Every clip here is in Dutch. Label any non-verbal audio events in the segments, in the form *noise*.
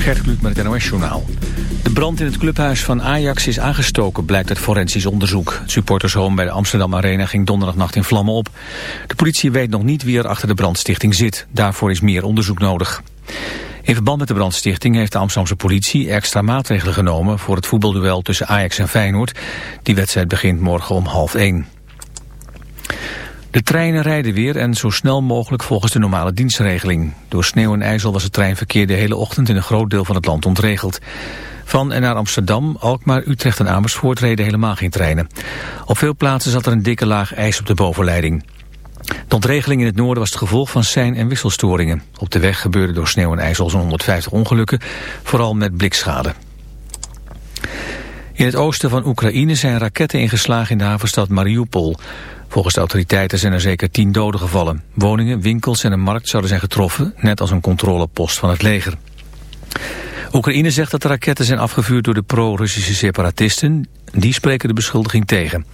Gert Kluk met het NOS-journaal. De brand in het clubhuis van Ajax is aangestoken, blijkt uit forensisch onderzoek. Het supportershome bij de Amsterdam Arena ging donderdagnacht in vlammen op. De politie weet nog niet wie er achter de brandstichting zit. Daarvoor is meer onderzoek nodig. In verband met de brandstichting heeft de Amsterdamse politie extra maatregelen genomen... voor het voetbalduel tussen Ajax en Feyenoord. Die wedstrijd begint morgen om half één. De treinen rijden weer en zo snel mogelijk volgens de normale dienstregeling. Door sneeuw en ijzel was het treinverkeer de hele ochtend in een groot deel van het land ontregeld. Van en naar Amsterdam, Alkmaar, Utrecht en Amersfoort reden helemaal geen treinen. Op veel plaatsen zat er een dikke laag ijs op de bovenleiding. De ontregeling in het noorden was het gevolg van sein- en wisselstoringen. Op de weg gebeurde door sneeuw en ijzel zo'n 150 ongelukken, vooral met blikschade. In het oosten van Oekraïne zijn raketten ingeslagen in de havenstad Mariupol. Volgens de autoriteiten zijn er zeker tien doden gevallen. Woningen, winkels en een markt zouden zijn getroffen, net als een controlepost van het leger. Oekraïne zegt dat de raketten zijn afgevuurd door de pro-Russische separatisten. Die spreken de beschuldiging tegen.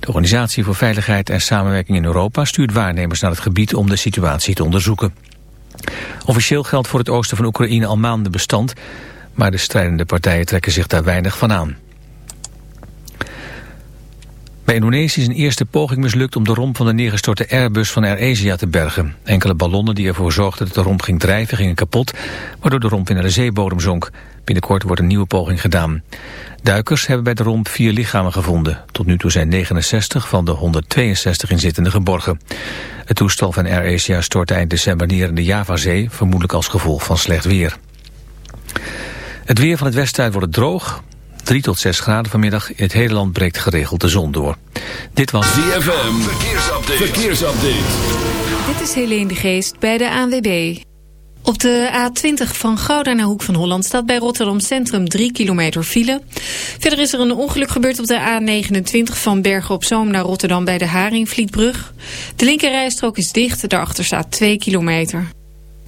De Organisatie voor Veiligheid en Samenwerking in Europa stuurt waarnemers naar het gebied om de situatie te onderzoeken. Officieel geldt voor het oosten van Oekraïne al maanden bestand, maar de strijdende partijen trekken zich daar weinig van aan. Bij Indonesië is een eerste poging mislukt om de romp van de neergestorte Airbus van AirAsia te bergen. Enkele ballonnen die ervoor zorgden dat de romp ging drijven gingen kapot, waardoor de romp weer naar de zeebodem zonk. Binnenkort wordt een nieuwe poging gedaan. Duikers hebben bij de romp vier lichamen gevonden. Tot nu toe zijn 69 van de 162 inzittenden geborgen. Het toestel van AirAsia stortte eind december neer in de Javazee, vermoedelijk als gevolg van slecht weer. Het weer van het westen wordt droog. 3 tot 6 graden vanmiddag. In het hele land breekt geregeld de zon door. Dit was ZFM. Verkeersupdate. Verkeersupdate. Dit is Helene de Geest bij de ANWB. Op de A20 van Gouda naar Hoek van Holland staat bij Rotterdam Centrum 3 kilometer file. Verder is er een ongeluk gebeurd op de A29 van Bergen op Zoom naar Rotterdam bij de Haringvlietbrug. De linkerrijstrook is dicht, daarachter staat 2 kilometer.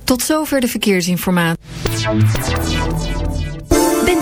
Tot zover de verkeersinformatie.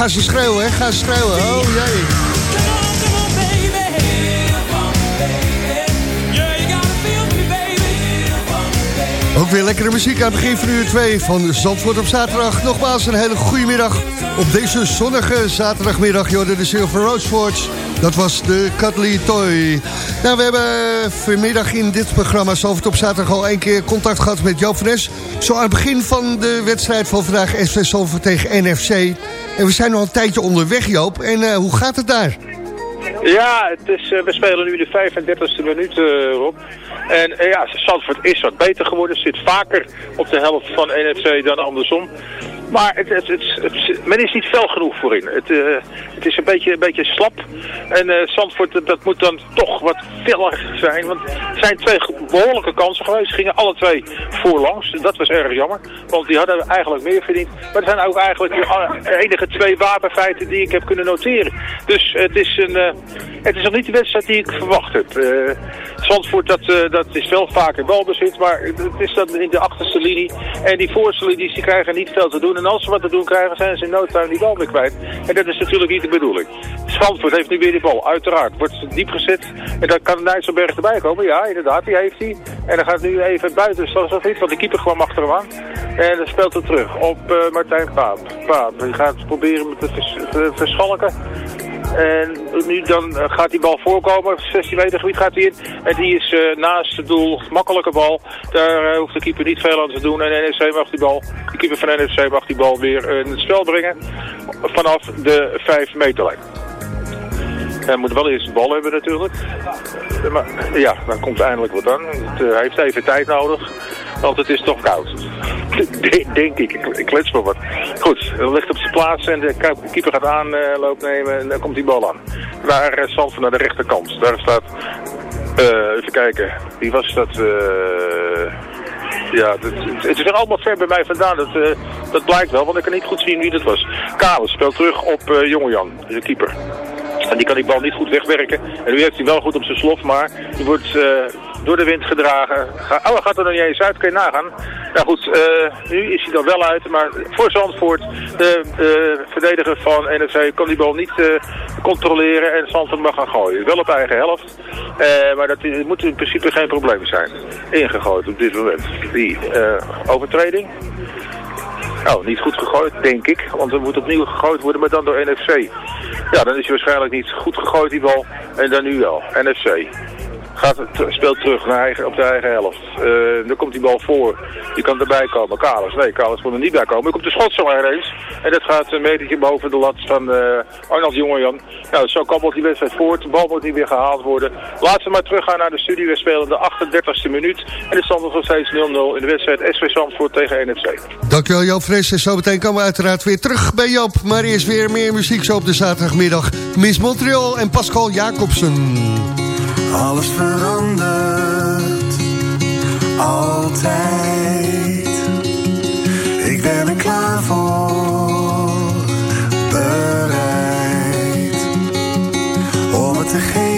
Gaan ze schreeuwen, hè. Ze schreeuwen. Oh, jee. Lekkere muziek aan het begin van uur 2 van Zandvoort op zaterdag. Nogmaals een hele goede middag op deze zonnige zaterdagmiddag. Jorden de Silver Rose Forge. Dat was de Cuddly Toy. Nou, we hebben vanmiddag in dit programma Zandvoort op zaterdag al één keer contact gehad met Joop Fres. Zo aan het begin van de wedstrijd van vandaag SV Zandvoort tegen NFC. En we zijn al een tijdje onderweg Joop. En uh, hoe gaat het daar? Ja, het is, uh, we spelen nu de 35e minuut, uh, Rob. En uh, ja, Zandvoort is wat beter geworden. Zit vaker op de helft van NFC dan andersom. Maar het, het, het, men is niet fel genoeg voorin. Het, uh, het is een beetje, een beetje slap. En uh, Zandvoort, dat moet dan toch wat feller zijn. Want er zijn twee behoorlijke kansen geweest. Gingen alle twee voorlangs. Dat was erg jammer. Want die hadden eigenlijk meer verdiend. Maar er zijn ook eigenlijk de enige twee wapenfeiten die ik heb kunnen noteren. Dus het is, een, het is nog niet de wedstrijd die ik verwacht heb. Zandvoort, dat, dat is wel vaker balbezit. Maar het is dan in de achterste linie. En die voorste linies die krijgen niet veel te doen. En als ze wat te doen krijgen, zijn ze in no time die bal weer kwijt. En dat is natuurlijk niet de bedoeling. Zandvoort heeft nu weer die bal, uiteraard. Wordt diep gezet. En dan kan Nijsselberg erbij komen. Ja, inderdaad, die heeft hij. En dan gaat nu even buiten. Zoals dat niet, want de keeper kwam achter hem aan. En dan speelt hij terug op uh, Martijn Paap. Paap, die gaat proberen te, vers te verschalken. En nu dan gaat die bal voorkomen. 16 meter gebied gaat hij in. En die is uh, naast het doel. Makkelijke bal. Daar uh, hoeft de keeper niet veel aan te doen. En NEC mag die bal. De keeper van NEC mag die bal weer in het spel brengen. Vanaf de 5 meterlijn. Hij moet wel eerst de bal hebben natuurlijk. Maar ja, dan komt eindelijk wat aan. Het uh, heeft even tijd nodig. Want het is toch koud. *laughs* Denk ik. Ik klets maar wat. Goed, het ligt op zijn plaats en de keeper gaat aanloop nemen en dan komt die bal aan. Waar uh, Zandvoort naar de rechterkant. Daar staat, uh, even kijken, wie was dat? Ja, het, het, is er allemaal ver bij mij vandaan. Dat, dat blijkt wel, want ik kan niet goed zien wie dat was. Kalis speelt terug op Jongejan, de keeper. En die kan die bal niet goed wegwerken. En nu heeft hij wel goed op zijn slof, maar die wordt uh, door de wind gedragen. Ga, oh, gaat er nog niet eens uit, kun je nagaan. Nou goed, uh, nu is hij dan wel uit, maar voor Zandvoort, de verdediger van NEC, kan die bal niet controleren en Zandvoort mag gaan gooien. Wel op eigen helft, maar dat moet in principe geen probleem zijn. Ingegooid op dit moment. Die overtreding. Oh, niet goed gegooid, denk ik. Want er moet opnieuw gegooid worden, maar dan door NFC. Ja, dan is hij waarschijnlijk niet goed gegooid, die bal. En dan nu wel. NFC. Gaat speelt terug naar eigen, op de eigen helft. Uh, dan komt die bal voor. Die kan erbij komen. Kalis. Nee, Kalis kon er niet bij komen. Dan komt de schot zo ineens. En dat gaat een metertje boven de lat van uh, Arnold Jongejan. Nou, zo kabbelt die wedstrijd voort. De bal moet niet weer gehaald worden. Laten we maar teruggaan naar de studie. We spelen de 38e minuut. En de stand is nog steeds 0-0 in de wedstrijd SV Zandvoort tegen NFC. Dankjewel Joop Fres. En zo meteen komen we uiteraard weer terug bij Joop. Maar eerst weer meer muziek zo op de zaterdagmiddag. Miss Montreal en Pascal Jacobsen. Alles verandert, altijd. Ik ben er klaar voor, bereid om het te geven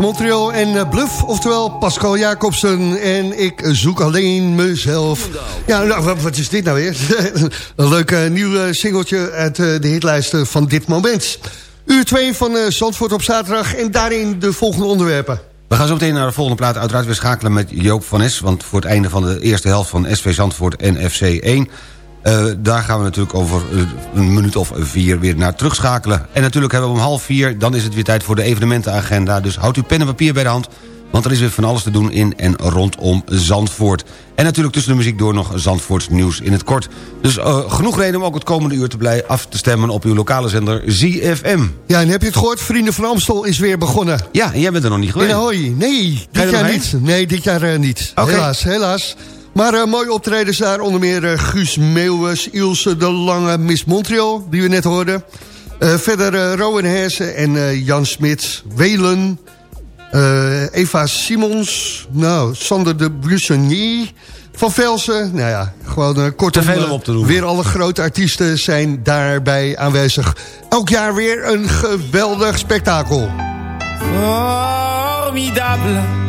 Montreal en uh, Bluff, oftewel Pascal Jacobsen. En ik zoek alleen mezelf. Ja, nou, wat, is dit nou weer? *laughs* Een leuk uh, nieuw uh, singeltje uit de hitlijsten van dit moment. Uur 2 van Zandvoort op zaterdag en daarin de volgende onderwerpen. We gaan zo meteen naar de volgende plaat. Uiteraard weer schakelen met Joop van Es. Want voor het einde van de eerste helft van SV Zandvoort en FC 1... Uh, daar gaan we natuurlijk over een minuut of vier weer naar terugschakelen. En natuurlijk hebben we om half vier, dan is het weer tijd voor de evenementenagenda. Dus houdt uw pen en papier bij de hand, want er is weer van alles te doen in en rondom Zandvoort. En natuurlijk tussen de muziek door nog Zandvoorts nieuws in het kort. Dus uh, genoeg reden om ook het komende uur te blijven af te stemmen op uw lokale zender ZFM. Ja, en heb je het gehoord? Vrienden van Amstel is weer begonnen. Ja, en jij bent er nog niet geweest. In Ahoy. Nee, dit jaar niet. Nee, dit jaar uh, niet. Okay. Helaas, helaas. Maar uh, mooie optredens daar, onder meer uh, Guus Meeuwers, Ilse de Lange, Miss Montreal, die we net hoorden. Uh, verder Rowan Hersen en Jan Smits, Welen, Eva Simons, nou, Sander de Buissonnier, Van Velsen. Nou ja, gewoon kort Te veel op te doen. Weer alle grote artiesten zijn daarbij aanwezig. Elk jaar weer een geweldig spektakel. Formidable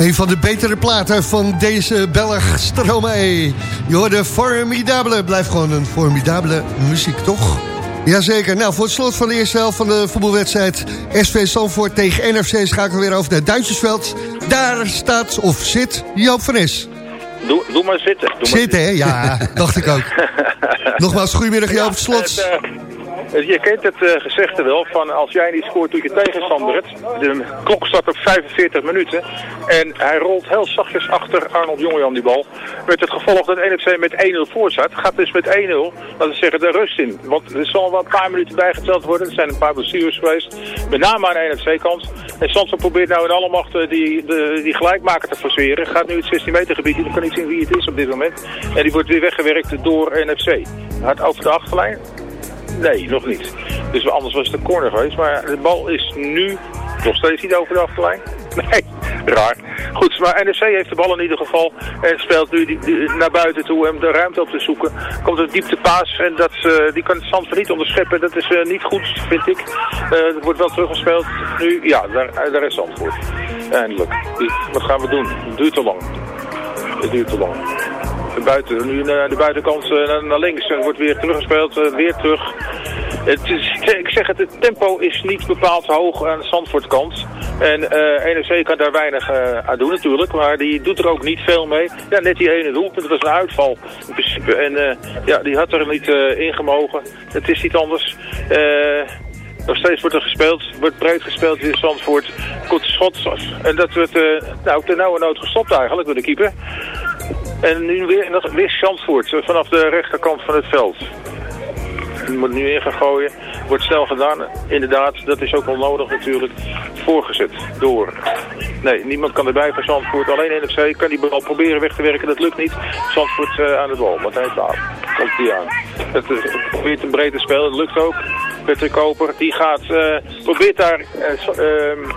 Een van de betere platen van deze Belg Stromae. Je hoorde Formidable. Blijft gewoon een formidabele muziek, toch? Jazeker. Nou, voor het slot van de eerste helft van de voetbalwedstrijd... SV Zandvoort tegen NFC schakelen we weer over naar Duitsersveld. Daar staat of zit Joop van. Doe, doe maar zitten. Doe zitten, hè? Ja, *laughs* dacht ik ook. *laughs* Nogmaals, goedemiddag Joop, slot. Het, uh, Eh, Je kent het eh, gezegde wel van als jij niet scoort doet je tegenstander het. De klok staat op 45 minuten en hij rolt heel zachtjes achter Arnold Jongejan die bal. Met het gevolg dat NFC met 1-0 voor gaat dus met 1-0, laten we zeggen, de rust in. Want er zal wel een paar minuten bijgeteld worden. Er zijn een paar blessures geweest, met name aan de NFC-kant. En Zandvoort probeert nou in alle macht eh, die, de, die gelijkmaker te forceren. Gaat nu het 16 meter gebied in, ik kan niet zien wie het is op dit moment. En die wordt weer weggewerkt door NFC. Hard over de achterlijn. Nee, nog niet. Dus anders was het een corner geweest. Maar de bal is nu nog steeds niet over de achterlijn. *laughs* Nee, raar. Goed, maar NEC heeft de bal in ieder geval. En speelt nu die, naar buiten toe om de ruimte op te zoeken. Komt een dieptepaas en dat, eh, die kan het Zandvoort niet onderscheppen. Dat is eh, niet goed, vind ik. Eh het wordt wel teruggespeeld. Nu, ja, daar, daar is Zandvoort. Eindelijk. Wat gaan we doen? Het duurt te lang. Het duurt te lang. Buiten, nu naar de buitenkant eh, naar, links. Er wordt weer teruggespeeld, eh, weer terug. Het is, ik zeg het, het tempo is niet bepaald hoog aan de Zandvoortkant. En eh NEC kan daar weinig eh, aan doen natuurlijk, maar die doet er ook niet veel mee. Ja, net die ene doelpunt, was een uitval in principe. En eh, ja, die had er niet eh in gemogen. Het is niet anders. Eh, nog steeds wordt er gespeeld, wordt breed gespeeld in Zandvoort. Goed schot. En dat wordt uh, nou, ten nauwe nood gestopt eigenlijk door de keeper. En nu weer, weer Zandvoort eh, vanaf de rechterkant van het veld. Die moet nu in gaan gooien. Wordt snel gedaan. Inderdaad, dat is ook wel nodig natuurlijk. Voorgezet door. Nee, niemand kan erbij van Zandvoort. Alleen NFC kan die bal proberen weg te werken. Dat lukt niet. Zandvoort uh, aan de bal. Martijn Paap. Komt die aan. Het, het probeert een breedte spel. Dat lukt ook. Patrick Koper. Die gaat, probeert daar... Um,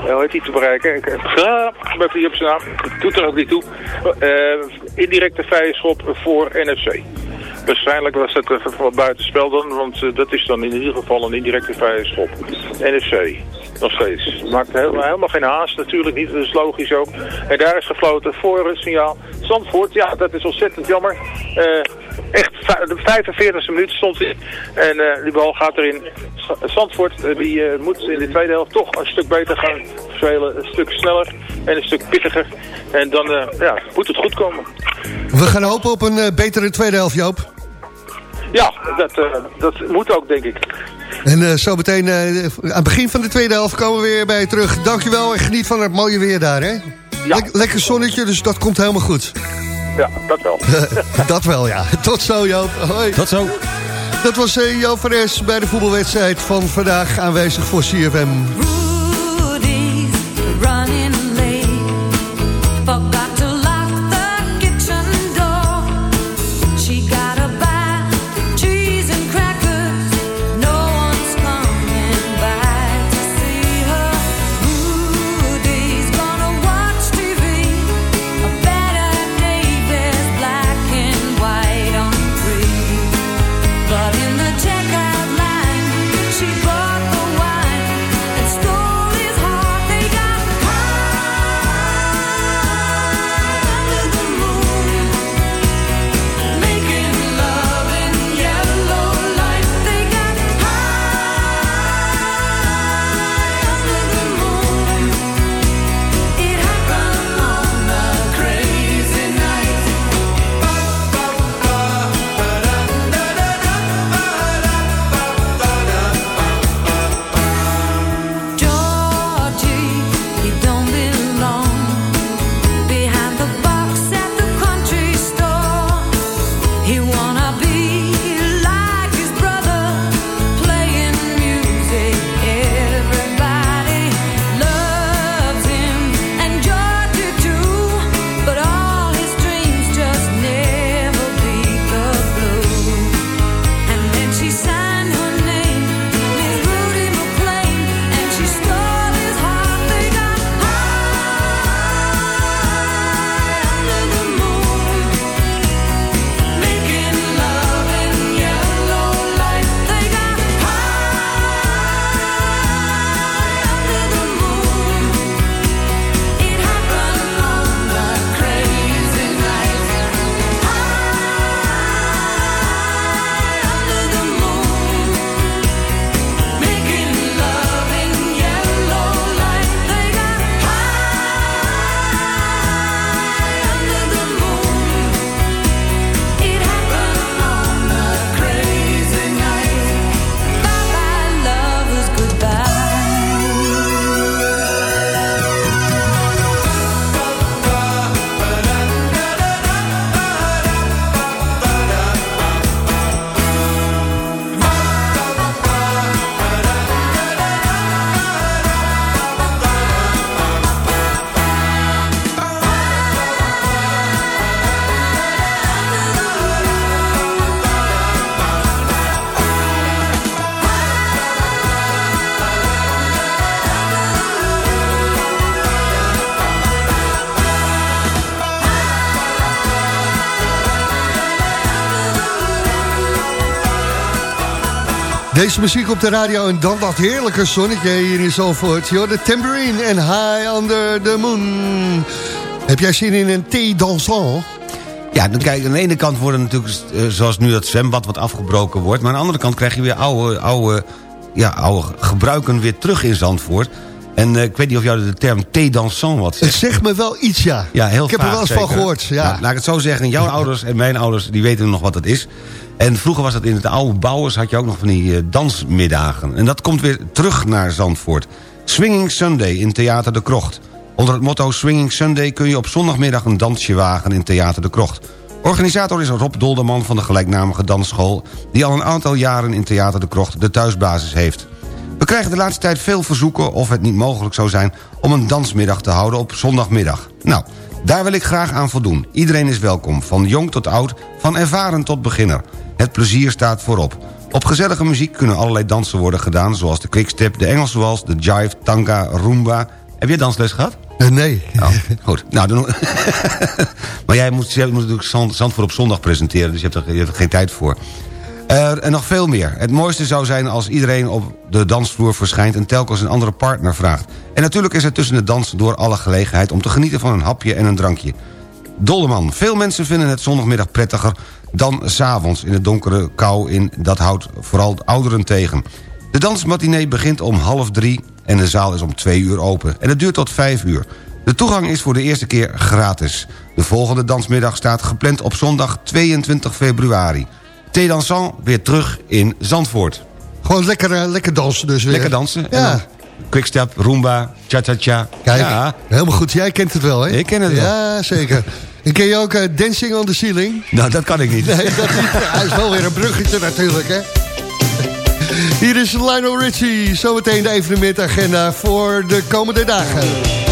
hoe heet hij te bereiken? Ik heb die op zijn naam. Doet er ook niet toe. Uh, indirecte vrije schop voor NFC. Waarschijnlijk was het uh, buitenspel dan, want dat is dan in ieder geval een indirecte vrije schop. NFC, nog steeds. Maakt helemaal, geen haast natuurlijk niet, dat is logisch ook. En daar is gefloten voor het signaal. Zandvoort, ja, dat is ontzettend jammer. Echt, de 45e minuut stond hij. En die bal gaat erin. Zandvoort die, moet in de tweede helft toch een stuk beter gaan spelen. Een stuk sneller en een stuk pittiger. En dan ja, moet het goed komen. We gaan hopen op een betere tweede helft, Joop. Ja, dat, uh, dat moet ook, denk ik. En uh, zo meteen uh, aan het begin van de tweede helft komen we weer bij je terug. Dankjewel en geniet van het mooie weer daar, hè? Ja. Le lekker zonnetje, dus dat komt helemaal goed. Ja, dat wel. *laughs* dat wel, ja. Tot zo, Joop. Hoi. Tot zo. Dat was uh, Joop van Es bij de voetbalwedstrijd van vandaag aanwezig voor CFM. Making Deze muziek op de radio en dan dat heerlijke zonnetje hier in Zalvoort. Joh, de tambourine en High Under the Moon. Heb jij zin in een thee dansant? Ja, dan kijk, aan de ene kant worden natuurlijk, eh, zoals nu dat zwembad wat afgebroken wordt... maar aan de andere kant krijg je weer oude, oude, ja, oude gebruiken weer terug in Zandvoort. En uh, ik weet niet of jou de term thee dansant wat zegt. Het zegt me wel iets, ja. Ja, heel Ik heb er wel eens van gehoord, ja. Nou, laat ik het zo zeggen, jouw ouders en mijn ouders, die weten nog wat het is. En vroeger was dat in het oude bouwers, had je ook nog van die uh, dansmiddagen. En dat komt weer terug naar Zandvoort. Swinging Sunday in Theater de Krocht. Onder het motto Swinging Sunday kun je op zondagmiddag een dansje wagen in Theater de Krocht. Organisator is Rob Dolderman van de gelijknamige dansschool... die al een aantal jaren in Theater de Krocht de thuisbasis heeft. We krijgen de laatste tijd veel verzoeken of het niet mogelijk zou zijn... om een dansmiddag te houden op zondagmiddag. Nou, daar wil ik graag aan voldoen. Iedereen is welkom, van jong tot oud, van ervaren tot beginner. Het plezier staat voorop. Op gezellige muziek kunnen allerlei dansen worden gedaan... zoals de quickstep, de Engelse wals, de jive, tanga, roomba. Heb jij dansles gehad? Uh, nee. Oh, goed. Nou, dan... *laughs* maar jij moet, jij moet natuurlijk Zand, Zandvoort op zondag presenteren... dus je hebt er, je hebt er geen tijd voor. Uh, en nog veel meer. Het mooiste zou zijn als iedereen op de dansvloer verschijnt... en telkens een andere partner vraagt. En natuurlijk is er tussen de dans door alle gelegenheid... om te genieten van een hapje en een drankje. Dolleman. Veel mensen vinden het zondagmiddag prettiger dan s'avonds in de donkere kou in. Dat houdt vooral ouderen tegen. De dansmatinee begint om half drie en de zaal is om twee uur open. En het duurt tot vijf uur. De toegang is voor de eerste keer gratis. De volgende dansmiddag staat gepland op zondag 22 februari. Thee dansant weer terug in Zandvoort. Gewoon lekker, uh, lekker dansen dus weer. Lekker dansen. Ja. Quickstep, Roomba, cha-cha-cha. Kijk, ja. helemaal goed. Jij kent het wel, hè? Ik ken het wel. Ja, zeker. En ken je ook uh, Dancing on the Ceiling? Nou, dat kan ik niet. Nee, dat niet. Hij is wel weer een bruggetje natuurlijk, hè? Hier is Lionel Richie. Zometeen de evenementagenda voor de komende dagen.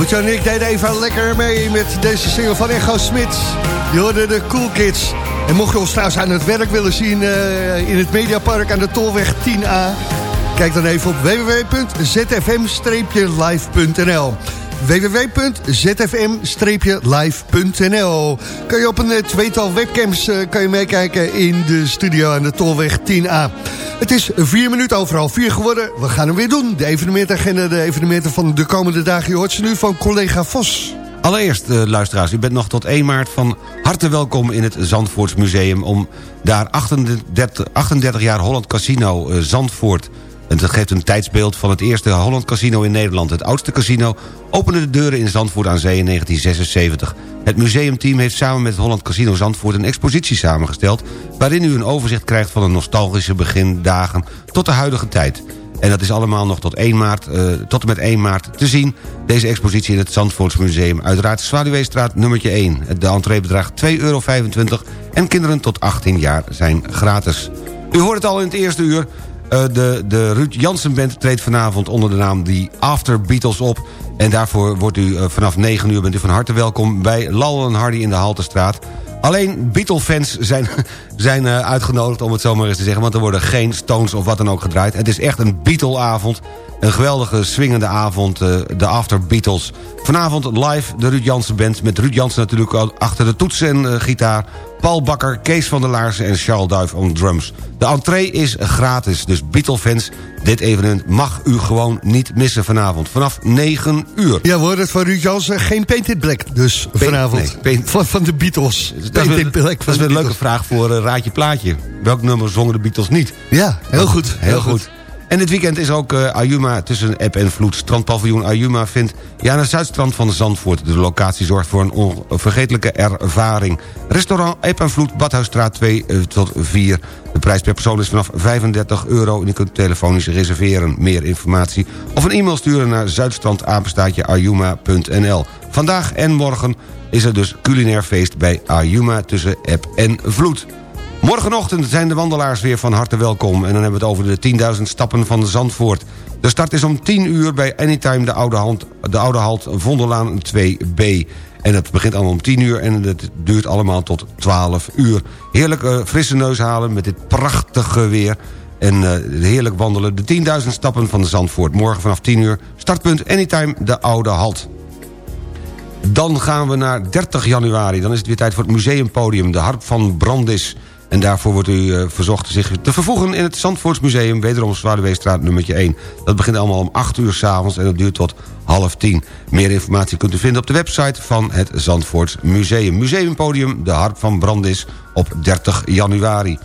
Albert-Jan en ik deden even lekker mee met deze single van Echo Smit. Je hoorde de Cool Kids. En mocht je ons trouwens aan het werk willen zien eh, in het Mediapark aan de Tolweg 10A... kijk dan even op www.zfm-live.nl www.zfm-live.nl Kan je op een eh, tweetal webcams eh, kan je meekijken in de studio aan de Tolweg 10A. Het is vier minuten overal vier geworden. We gaan hem weer doen. De evenementagenda, de evenementen van de komende dagen. Je hoort ze nu van collega Vos. Allereerst, eh, luisteraars, u bent nog tot 1 maart van harte welkom in het Zandvoortsmuseum... om daar 38, 38 jaar Holland Casino Zandvoort... en geeft een tijdsbeeld van het eerste Holland Casino in Nederland. Het oudste casino opende de deuren in Zandvoort aan Zee in 1976. Het museumteam heeft samen met Holland Casino Zandvoort... een expositie samengesteld... waarin u een overzicht krijgt van de nostalgische begindagen tot de huidige tijd... En dat is allemaal nog tot, 1 maart, eh, tot en met 1 maart te zien. Deze expositie in het Zandvoortsmuseum. Uiteraard Zwaluweestraat nummertje 1. De entree bedraagt 2,25 euro en kinderen tot 18 jaar zijn gratis. U hoort het al in het eerste uur. Eh, de, de Ruud Jansen Band treedt vanavond onder de naam The After Beatles op. En daarvoor wordt u eh, vanaf 9 uur bent u van harte welkom... bij Lal en Hardy in de Haltestraat. Alleen Beatle-fans zijn, *laughs* zijn eh, uitgenodigd, om het zo maar eens te zeggen... want er worden geen Stones of wat dan ook gedraaid. Het is echt een Beatle-avond. Een geweldige, swingende avond, de After Beatles. Vanavond live de Ruud Jansen Band... met Ruud Jansen natuurlijk achter de toetsen en gitaar... Paul Bakker, Kees van der Laarsen en Charles Duif on drums. De entree is gratis, dus Beatle-fans, dit evenement mag u gewoon niet missen vanavond. Vanaf 9 uur. Ja, we hoorden het van Ruud Jansen. Geen Painted Black dus vanavond. van, van de Beatles. Dat is Black dat is een leuke vraag voor eh, Raadje Plaatje. Welk nummer zongen de Beatles niet? Ja, heel goed. Heel goed. En dit weekend is ook eh, Ayuma tussen eb en vloed. Strandpaviljoen Ayuma vindt ja, aan het zuidstrand van Zandvoort. De locatie zorgt voor een onvergetelijke ervaring. Restaurant Eb en Vloed, Badhuisstraat 2 eh, tot 4. De prijs per persoon is vanaf 35 euro en u kunt telefonisch reserveren. Meer informatie of een e-mail sturen naar zuidstrandapenstaatje Vandaag en morgen is er dus culinair feest bij Ayuma tussen Eb en Vloed. Morgenochtend zijn de wandelaars weer van harte welkom... en dan hebben we het over de 10.000 stappen van Zandvoort. De start is om 10 uur bij Anytime de Oude, Hand, de Oude Halt Vondellaan 2B. En het begint allemaal om 10 uur en het duurt allemaal tot 12 uur. Heerlijk eh, frisse neus halen met dit prachtige weer... En eh, heerlijk wandelen. De 10.000 stappen van de Zandvoort. Morgen vanaf 10 uur. Startpunt Anytime de Oude Halt. Dan gaan we naar 30 januari. Dan is het weer tijd voor het museumpodium. De Harp van Brandis. En daarvoor wordt u eh, verzocht zich te vervoegen in het Zandvoortsmuseum... wederom Zwaardeweestraat nummertje 1. Dat begint allemaal om 8 uur s'avonds en dat duurt tot half 10. Meer informatie kunt u vinden op de website van het Zandvoorts Museum. Museumpodium De Harp van Brandis op 30 januari.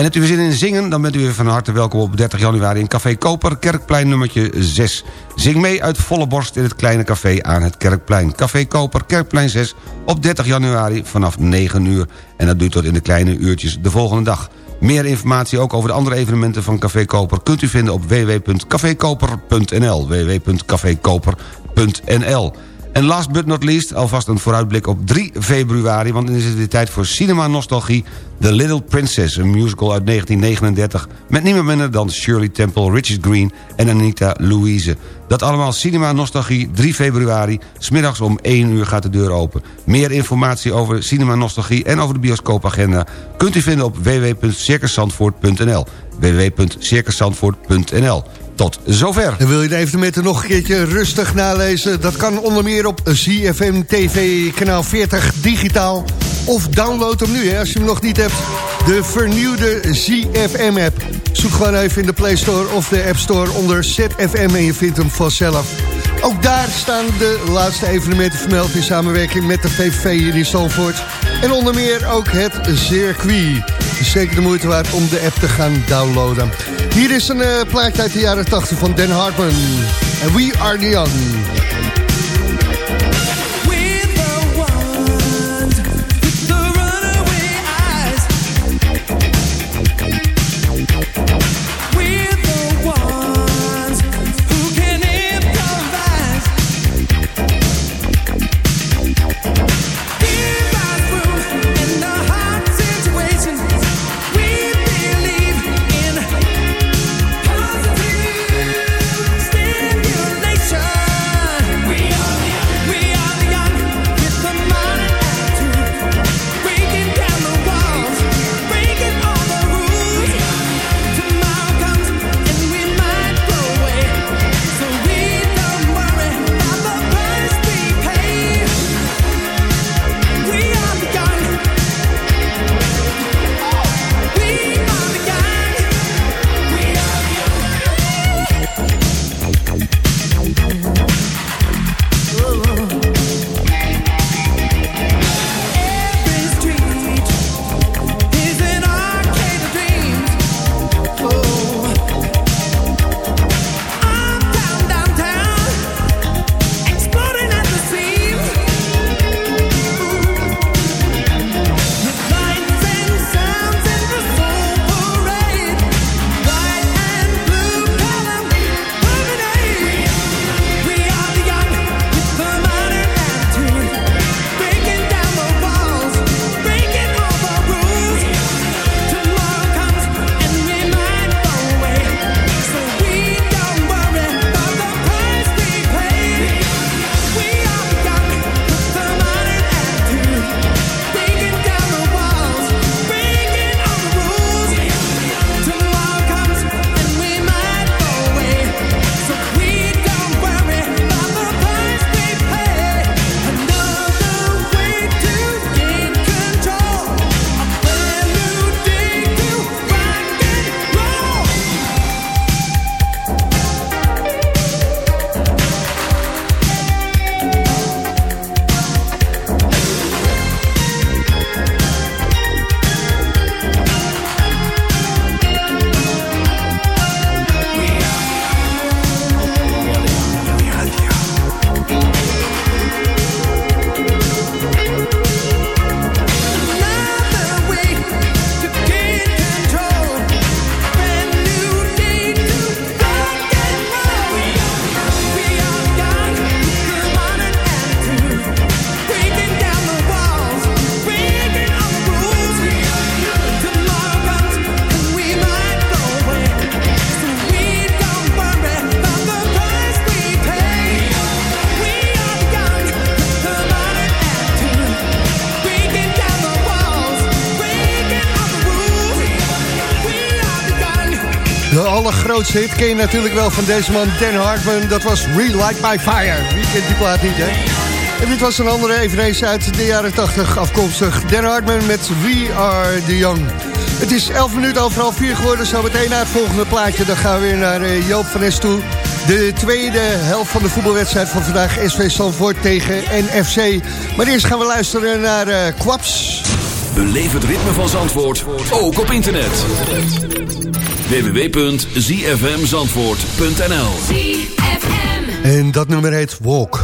En hebt u weer zin in zingen, dan bent u weer van harte welkom op 30 januari... in Café Koper, Kerkplein nummertje 6. Zing mee uit volle borst in het kleine café aan het Kerkplein. Café Koper, Kerkplein 6, op 30 januari vanaf 9 uur. En dat duurt tot in de kleine uurtjes de volgende dag. Meer informatie ook over de andere evenementen van Café Koper... kunt u vinden op www.cafekoper.nl www.cafekoper.nl en last but not least, alvast een vooruitblik op 3 februari... want dan is het weer tijd voor Cinema Nostalgie... The Little Princess, een musical uit 1939... met niemand minder dan Shirley Temple, Richard Green en Anita Louise. Dat allemaal Cinema Nostalgie, 3 februari. Smiddags om 1 uur gaat de deur open. Meer informatie over Cinema Nostalgie en over de bioscoopagenda... kunt u vinden op www.circuszandvoort.nl www.circuszandvoort.nl Tot zover. En wil je de evenementen nog een keertje rustig nalezen? Dat kan onder meer op ZFM TV kanaal 40 digitaal. Of download hem nu, hè, als je hem nog niet hebt. De vernieuwde ZFM-app. Zoek gewoon even in de Play Store of de App Store onder ZFM en je vindt hem vanzelf. Ook daar staan de laatste evenementen vermeld in samenwerking met de VVV hier in Zandvoort. En onder meer ook het circuit. Zeker de moeite waard om de app te gaan downloaden. Hier is een uh, plaatje uit de jaren 80 van Dan Hartman. En We Are The Young. De allergrootste hit ken je natuurlijk wel van deze man, Dan Hartman. Dat was Relight My Fire. Wie kent die plaat niet, hè? En dit was een andere eveneens uit de jaren 80 afkomstig. Dan Hartman met We Are The Young. Het is 11 minuten overal 4 geworden. Zo meteen naar het volgende plaatje. Dan gaan we weer naar eh, Joop van Es toe. De tweede helft van de voetbalwedstrijd van vandaag. SV Zandvoort tegen NFC. Maar eerst gaan we luisteren naar uh, Kwaps. Beleef het ritme van Zandvoort, ook op internet. www.zfmzandvoort.nl En dat nummer heet Walk.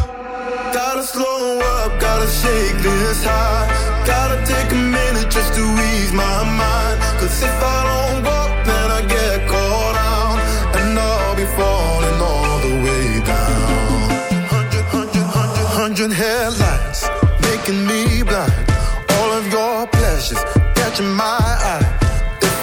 Gotta slow up, gotta shake this high. Gotta take a minute just to ease my mind. Cause if I don't walk, then I get caught out. And I'll be falling all the way down. Hundred, hundred, hundred, hundred headlights making me blind. All of your pleasures catching my eye.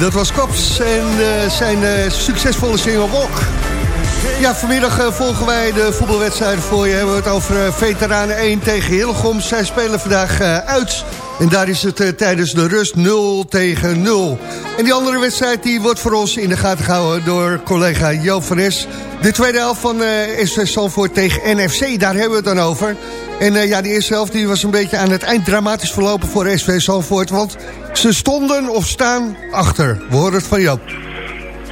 Dat was Kops en eh, zijn eh, succesvolle single Walk. Ja, vanmiddag eh, volgen wij de voetbalwedstrijden voor je. Hebben we het over Veteranen 1 tegen Hillegom. Zij spelen vandaag uit. En daar is het tijdens de rust 0 tegen 0. En die andere wedstrijd die wordt voor ons in de gaten gehouden door collega Joop van. De tweede helft van eh SV Salvoort tegen NFC, daar hebben we het dan over. En eh, ja, die eerste helft die was een beetje aan het eind dramatisch verlopen voor SV Salvoort. Want ze stonden of staan achter. We horen het van Joop.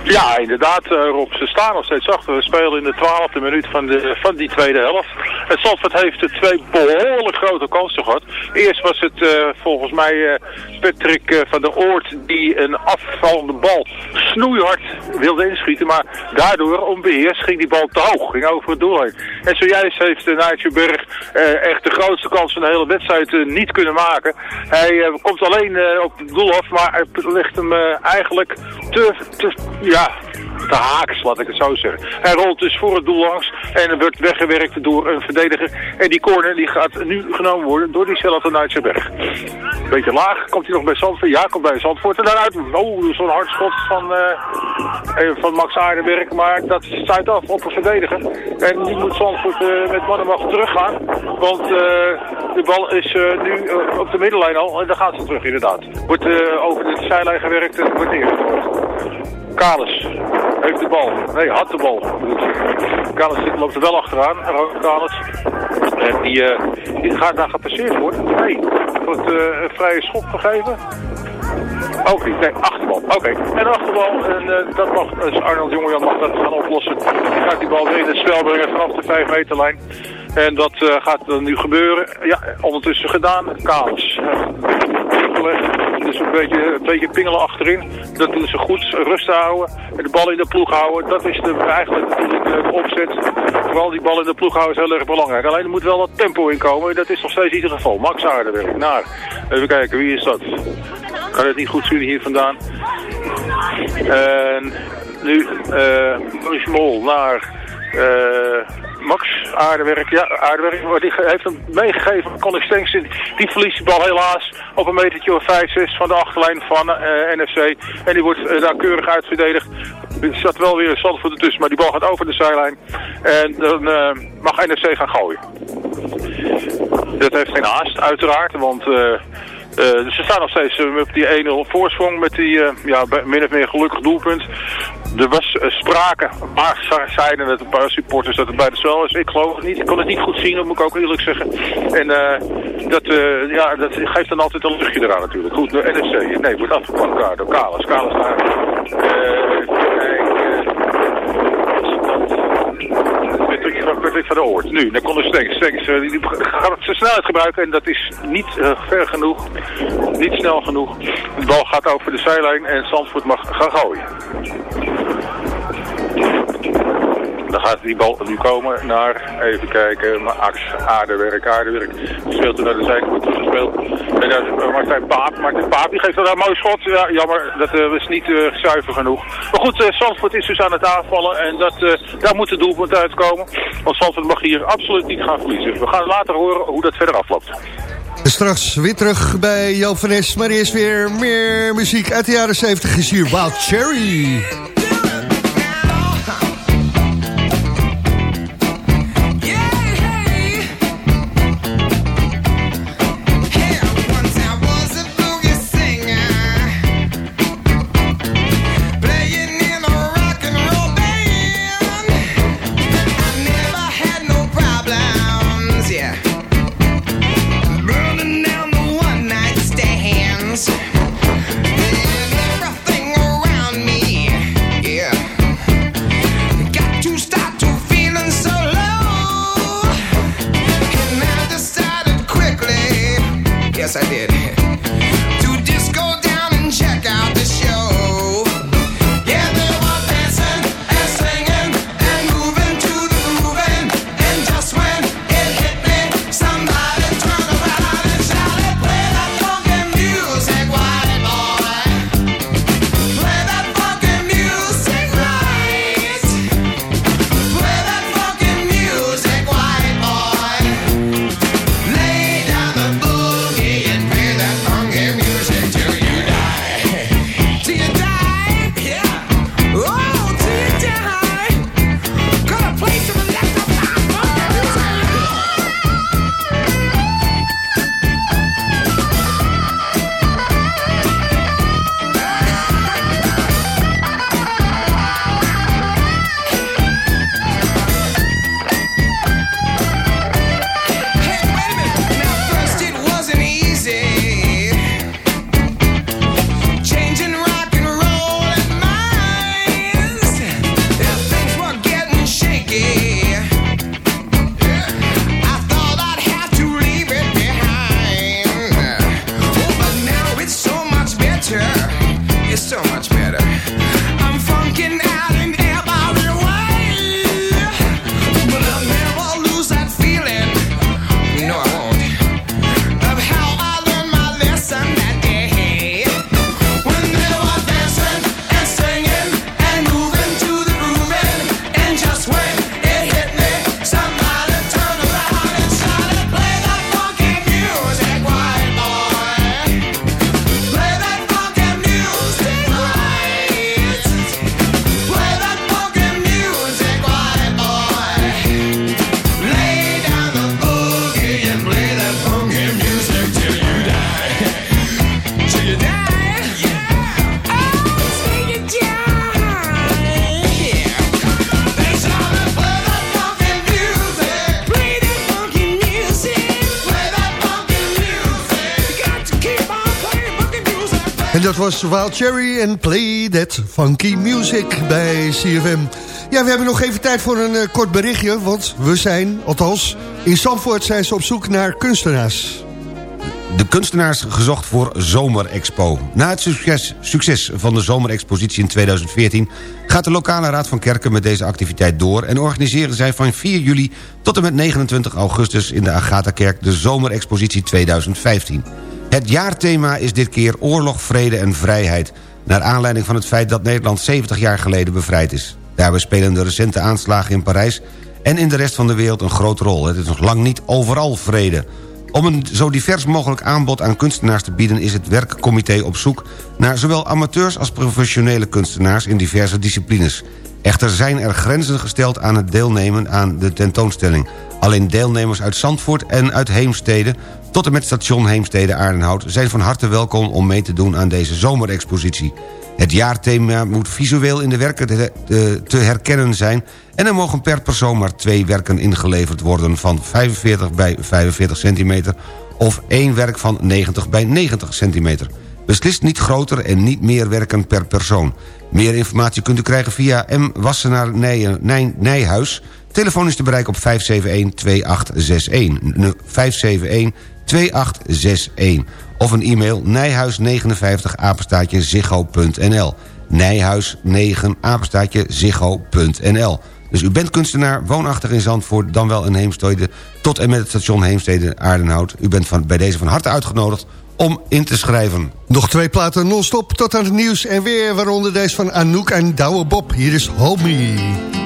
Ja, inderdaad, eh, Rob. Ze staan nog steeds achter. We spelen in de twaalfde minuut van, de, van die tweede helft. En Zandvoort heeft twee behoorlijk grote kansen gehad. Eerst was het eh, volgens mij eh, Patrick eh, van der Oort die een afvallende bal snoeihard wilde inschieten. Maar daardoor, onbeheerst, ging die bal te hoog. Ging over het doel heen. En zojuist heeft uh, Nigel Berg echt de grootste kans van de hele wedstrijd niet kunnen maken. Hij komt alleen op het doel af, maar hij legt hem eigenlijk te, te, ja, te haaks, laat ik het zo zeggen. Hij rolt dus voor het doel langs en wordt weggewerkt door een verdediger. En die corner die gaat nu genomen worden door diezelfde Nijtsenberg. Beetje laag, komt hij nog bij Zandvoort? Ja, komt bij Zandvoort. En daaruit, oh, zo'n hard schot van, eh, van Max Aardenberg, maar dat stuit af op een verdediger. En nu moet Zandvoort uh, met mannenmacht teruggaan, want de bal is nu op de middenlijn al en dan gaat ze terug inderdaad. Wordt over de zijlijn gewerkt en wordt ingegooid. Kalis heeft de bal. Nee, had de bal. Kalis loopt er wel achteraan. Kalis. En die, uh, die gaat daar gepasseerd worden. Nee, wordt uh, een vrije schop gegeven. Ook niet, nee, achterbal. Oké, en achterbal, en uh, dat mag, dus Arnold Jongejan mag dat gaan oplossen. Die gaat die bal weer in het spel brengen vanaf de 5 meterlijn. En dat gaat dan nu gebeuren. Ja, ondertussen gedaan. Kalis. Dus een beetje, een beetje pingelen achterin. Dat doen ze goed. Rust houden. En de bal in de ploeg houden. Dat is de, eigenlijk de opzet. Vooral die bal in de ploeg houden is heel erg belangrijk. Alleen er moet wel wat tempo in komen. Dat is nog steeds in ieder geval. Max Aardenwerk. Naar. Even kijken, wie is dat? Kan het niet goed zien hier vandaan. En nu uh, Mol naar... Uh, Max, aardewerk, ja, aardewerk. Die heeft hem meegegeven aan Colin. Die verliest de bal helaas op een metertje of 5, 6 van de achterlijn van uh, NFC. En die wordt uh, daar keurig uitverdedigd. Er zat wel weer een Zandvoort ertussen, maar die bal gaat over de zijlijn. En dan uh, mag NFC gaan gooien. Dat heeft geen haast, uiteraard, want... Ze staan nog steeds op die 1-0 voorsprong met die ja, min of meer gelukkig doelpunt. Er was sprake, maar zeiden het een paar supporters dat het bij de is. Ik geloof het niet. Ik kon het niet goed zien, dat moet ik ook eerlijk zeggen. En dat, ja, dat geeft dan altijd een luchtje eraan natuurlijk. Goed, de NSC. Nee, wordt afgepakt door Kalis. Kalis naar... Patrick van de Oort. Nu, dan kon Stenks. Stenks uh, die gaat zijn snelheid gebruiken en dat is niet uh, ver genoeg. Niet snel genoeg. De bal gaat over de zijlijn en Zandvoort mag gaan gooien. Dan gaat die bal nu komen naar, even kijken, Max Aardewerk, Aardewerk. Speelt er naar de zijkant gespeeld. En dan uh, Martijn Paap. Martijn Paap die geeft wel een mooi schot. Ja, jammer, dat uh, was niet uh, zuiver genoeg. Maar goed, uh, is dus aan het aanvallen. En dat, daar moet de doelpunt uitkomen. Want Zandvoort mag hier absoluut niet gaan verliezen. We gaan later horen hoe dat verder afloopt. Straks weer terug bij Joop van Es. Maar eerst weer meer muziek uit de jaren 70 is hier Wild Cherry. Was Wild Cherry en Play That Funky Music bij CFM. Ja, we hebben nog even tijd voor een eh, kort berichtje, want we zijn, althans, in Zandvoort zijn ze op zoek naar kunstenaars. De kunstenaars gezocht voor Zomerexpo. Na het succes, succes van de Zomerexpositie in 2014... gaat de lokale Raad van Kerken met deze activiteit door... en organiseren zij van 4 juli tot en met 29 augustus... in de Agatha-kerk de Zomerexpositie 2015. Het jaarthema is dit keer oorlog, vrede en vrijheid... naar aanleiding van het feit dat Nederland 70 jaar geleden bevrijd is. Daarbij spelen de recente aanslagen in Parijs... en in de rest van de wereld een grote rol. Het is nog lang niet overal vrede... Om een zo divers mogelijk aanbod aan kunstenaars te bieden... is het werkcomité op zoek naar zowel amateurs als professionele kunstenaars... in diverse disciplines. Echter zijn er grenzen gesteld aan het deelnemen aan de tentoonstelling. Alleen deelnemers uit Zandvoort en uit Heemstede... tot en met station Heemstede-Aardenhout... zijn van harte welkom om mee te doen aan deze zomerexpositie. Het jaarthema moet visueel in de werken te, herkennen zijn... en er mogen per persoon maar twee werken ingeleverd worden... van 45 bij 45 centimeter of één werk van 90 bij 90 centimeter. Beslist niet groter en niet meer werken per persoon. Meer informatie kunt u krijgen via M. Wassenaar Nij- Nij- Nijhuis. Telefoon is te bereiken op 571-2861. 571-2861. Of een e-mail nijhuis59 apenstaatje ziggo.nl. Nijhuis9 apenstaatje ziggo.nl. Dus u bent kunstenaar, woonachtig in Zandvoort... dan wel in Heemstede, tot en met het station Heemstede-Aardenhout. U bent van, bij deze van harte uitgenodigd om in te schrijven. Nog twee platen non-stop tot aan het nieuws en weer... waaronder deze van Anouk en Douwe Bob. Hier is Homie.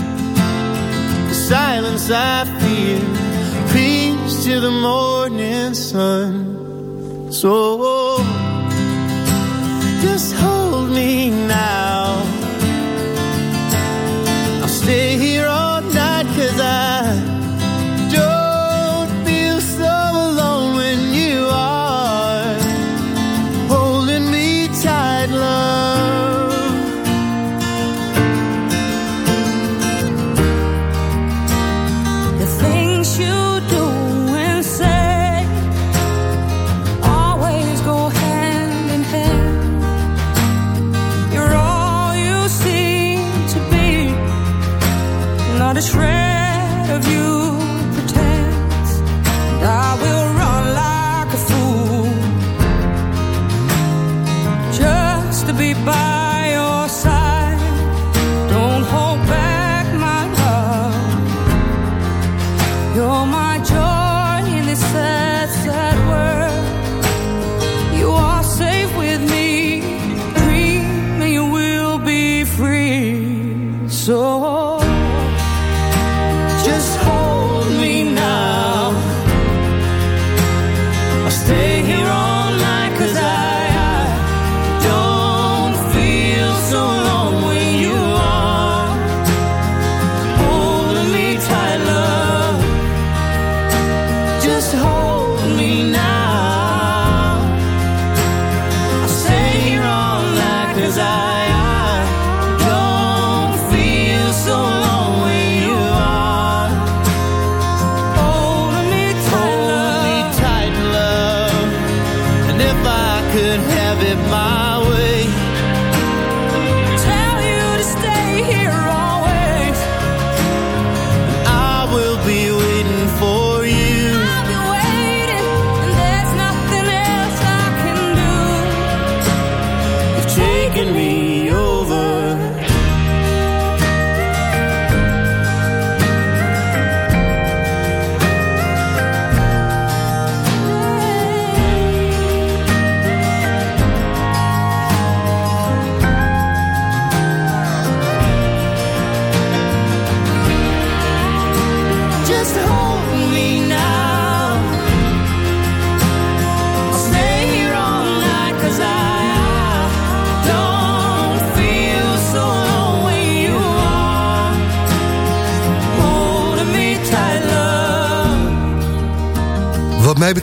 Silence I feel, peace to the morning sun. So just hold me now.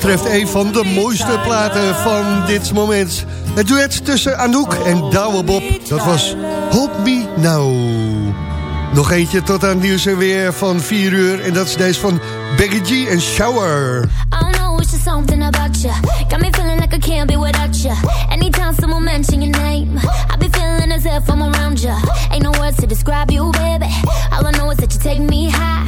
Betreft een van de mooiste platen van dit moment. Het duet tussen Anouk en Douwe Bob. Dat was Help Me Now. Nog eentje tot aan nieuws en weer van 4 uur. En dat is deze van Becky G en Shower. It's just something about you. Got me feeling like I can't be without you. Anytime someone mention your name, I be feeling as if I'm around you. Ain't no words to describe you, baby. All I know is that you take me high.